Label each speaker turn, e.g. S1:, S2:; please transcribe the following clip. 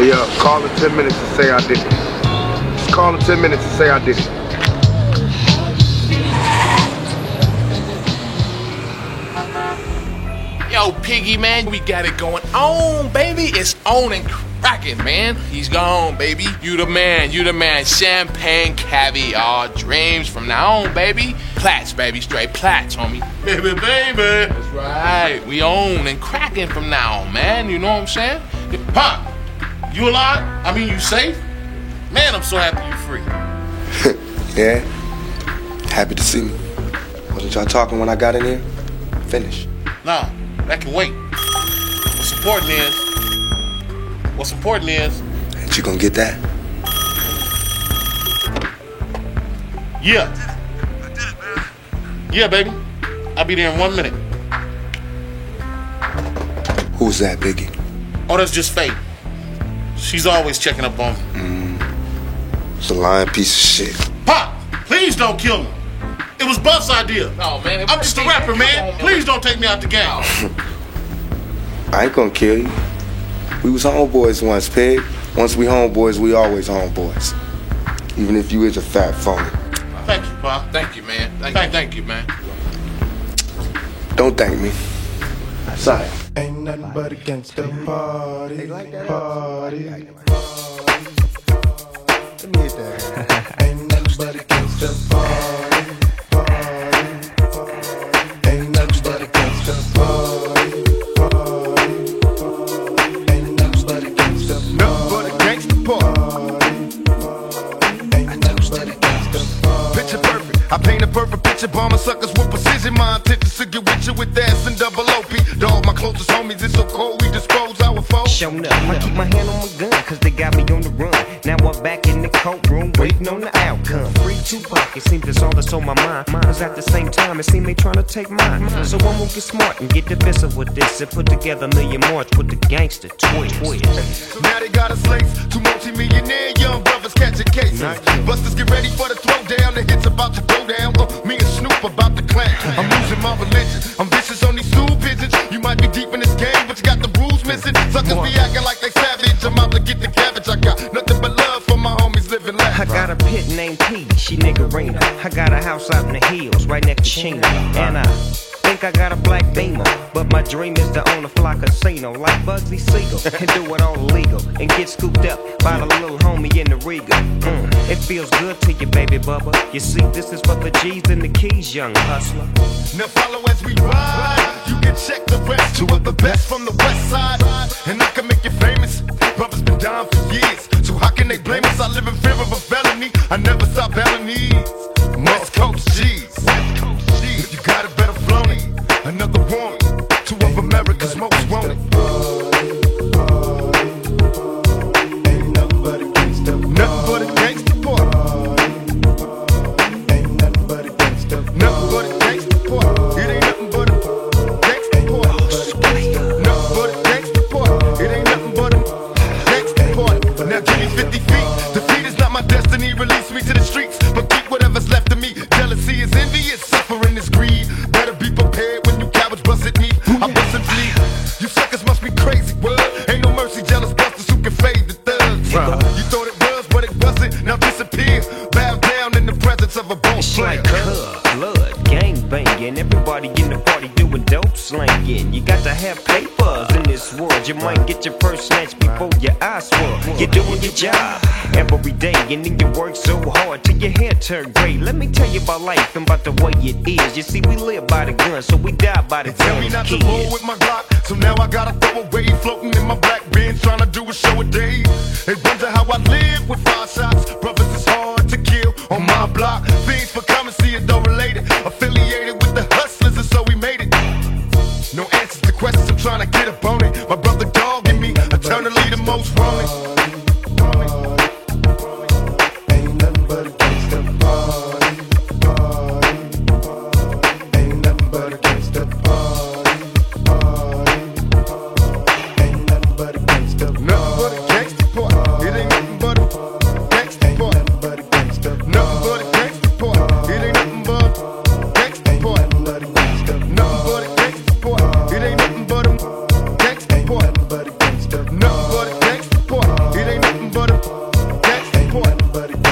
S1: Hey, uh, call in 10 minutes and say I did it. Just call in 10 minutes and say I did it.
S2: Yo, Piggy, man, we got it going on, baby. It's on and cracking, man. He's gone, baby. You the man, you the man. Champagne, caviar, dreams from now on, baby. Plats, baby, straight plats, homie. Baby, baby. That's right. We own and cracking from now on, man. You know what I'm saying?
S3: Pop, you alive? I mean, you safe? Man, I'm so happy you're free.
S1: Yeah? Happy to see me. Wasn't y'all talking when I got in here? Finish.
S3: Nah, that can wait. What's important is, what's important is,
S1: Ain't you gonna get that?
S3: yeah. Did that, man. Yeah, baby. I'll be there in one minute.
S1: Who's that, Biggie?
S3: Oh, that's just Faith. She's always checking up on me.
S1: It's a lying piece of shit.
S3: Pop, please don't kill me. It was Puff's idea.
S2: Oh, man.
S3: I'm just a rapper, man. Please don't take me out the game. Oh.
S1: I ain't gonna kill you. We was homeboys once, pig. Once we homeboys, we always homeboys. Even if you is a fat phony.
S3: Thank you, Pop.
S2: Thank you, man. Thank,
S3: Thank
S2: you, thank you, man.
S1: Don't thank me. That's all right.
S4: Ain't nothing but a gangsta party. Party. Let me hit that. Ain't nothing but a gangsta party. Party. Ain't nothing but a gangsta party. Party. Ain't nothing but a gangsta party. Nothing but a gangsta party. Ain't nothing but a party.
S5: Picture perfect. I paint a perfect picture, bombing suckers with precision. My intentions to get with you with ass and double OP. Dog, my closest homies, it's so cold, we dispose our foes.
S6: Shown up, I keep my hand on my gun, cause they got me on the run. Now I'm back in the courtroom, waiting on the outcome. Free Tupac, it seems that's all that's on my mind. Cause at the same time, it seems they trying to take mine. So I'm gonna get smart and get defensive with this and put together a million march with the gangster twist.
S5: Now they got us laced. Two multi-millionaire young brothers catching cases. Busters get ready for the throwdown. The hits about to go down. Uh, me and Snoop about to clan. I'm losing my religion. I'm vicious on these stool pigeons. You might be deep in this game, but you got the rules missing. Suckers be acting like they savage. I'm out to get the cabbage. I got nothing but love for my homies living
S6: life.
S5: I
S6: got a pit named P, she niggerina. I got a house out in the hills, right next to Chino. And I think I got a black beamer. But my dream is to own a fly casino like Bugsy Siegel and do it all legal and get scooped up by the little homie in the Regal. Mm, it feels good to you, baby bubba. You see, this is for the G's and the keys, young hustler.
S5: Now follow as we ride. You can check the rest. Two of the best from the west Another one.
S4: A
S5: player.
S6: like cub, blood, gang banging. Everybody in the party doing dope slanging. You got to have papers in this world. You might get your first snatch before your eyes swell. You're doing your job every day, and then you work so hard till your hair turn gray. Let me tell you about life and about the way it is. You see, we live by the gun, so we die by the
S5: Tell me not
S6: as
S5: to roll with my Glock, so now I gotta throw away. Floating in my black Benz, trying to do a show a day. They wonder how I live with five shots. Brothers, it's hard to kill on my block. Things for somebody.